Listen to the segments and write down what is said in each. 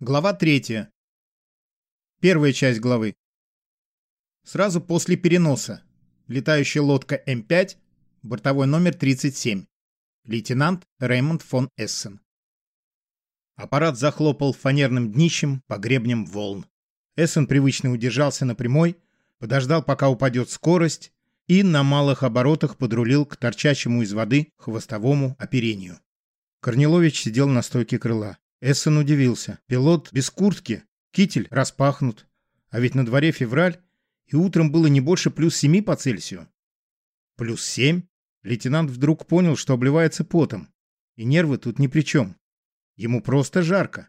Глава 3. Первая часть главы. Сразу после переноса. Летающая лодка М5, бортовой номер 37. Лейтенант Реймонд фон Эссен. Аппарат захлопал фанерным днищем по гребням волн. Эссен привычно удержался на прямой, подождал, пока упадет скорость, и на малых оборотах подрулил к торчащему из воды хвостовому оперению. Корнилович сидел на стойке крыла. Эссен удивился. Пилот без куртки, китель распахнут. А ведь на дворе февраль, и утром было не больше плюс семи по Цельсию. Плюс семь? Лейтенант вдруг понял, что обливается потом. И нервы тут ни при чем. Ему просто жарко.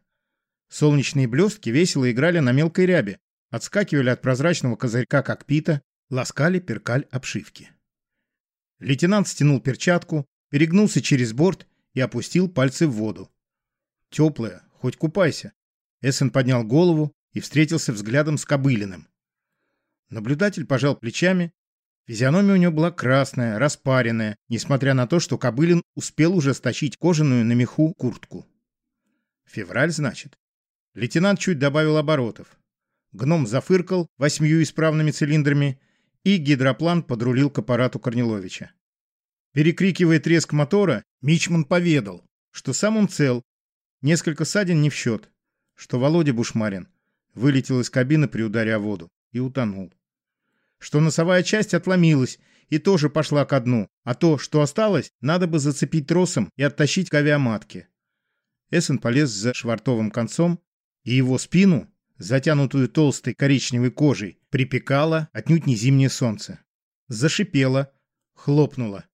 Солнечные блестки весело играли на мелкой рябе, отскакивали от прозрачного козырька кокпита, ласкали перкаль обшивки. Лейтенант стянул перчатку, перегнулся через борт и опустил пальцы в воду. Теплая, хоть купайся. Эссен поднял голову и встретился взглядом с Кобылиным. Наблюдатель пожал плечами. Физиономия у него была красная, распаренная, несмотря на то, что Кобылин успел уже стащить кожаную на меху куртку. Февраль, значит. Лейтенант чуть добавил оборотов. Гном зафыркал восьмью исправными цилиндрами, и гидроплан подрулил к аппарату Корниловича. Перекрикивая треск мотора, Мичман поведал, что сам он цел Несколько ссадин не в счет, что Володя Бушмарин вылетел из кабины при ударе о воду и утонул. Что носовая часть отломилась и тоже пошла ко дну, а то, что осталось, надо бы зацепить тросом и оттащить к авиаматке. Эссен полез за швартовым концом, и его спину, затянутую толстой коричневой кожей, припекало отнюдь не зимнее солнце. Зашипело, хлопнуло.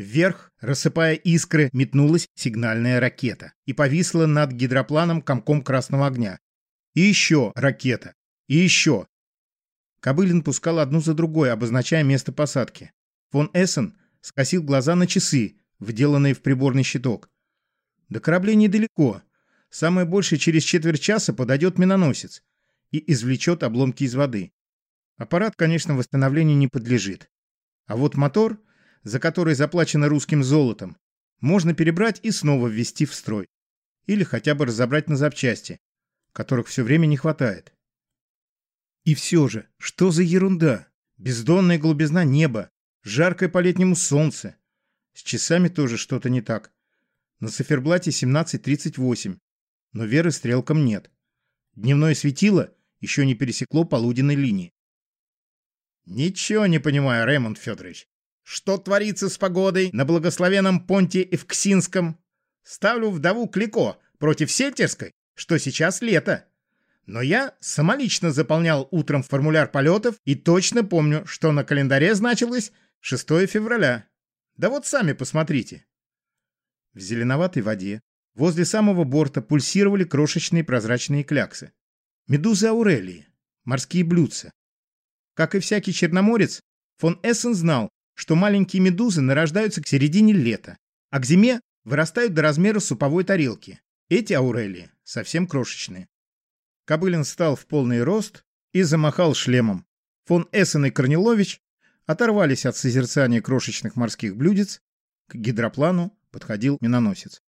Вверх, рассыпая искры, метнулась сигнальная ракета и повисла над гидропланом комком красного огня. И еще ракета. И еще. Кобылин пускал одну за другой, обозначая место посадки. Фон Эссен скосил глаза на часы, вделанные в приборный щиток. До кораблей недалеко. Самое большее через четверть часа подойдет миноносец и извлечет обломки из воды. Аппарат, конечно, восстановлению не подлежит. А вот мотор за который заплачено русским золотом, можно перебрать и снова ввести в строй. Или хотя бы разобрать на запчасти, которых все время не хватает. И все же, что за ерунда? Бездонная глубизна неба, жаркое по-летнему солнце. С часами тоже что-то не так. На циферблате 17.38, но веры стрелкам нет. Дневное светило еще не пересекло полуденной линии. «Ничего не понимаю, Рэймонд Федорович. Что творится с погодой на благословенном понте Евксинском? Ставлю вдову Клико против Сельтерской, что сейчас лето. Но я самолично заполнял утром формуляр полетов и точно помню, что на календаре значилось 6 февраля. Да вот сами посмотрите. В зеленоватой воде возле самого борта пульсировали крошечные прозрачные кляксы. Медузы Аурелии, морские блюдца. Как и всякий черноморец, фон Эссен знал, что маленькие медузы нарождаются к середине лета, а к зиме вырастают до размера суповой тарелки. Эти аурелии совсем крошечные. Кобылин встал в полный рост и замахал шлемом. Фон Эссен и Корнилович оторвались от созерцания крошечных морских блюдец. К гидроплану подходил миноносец.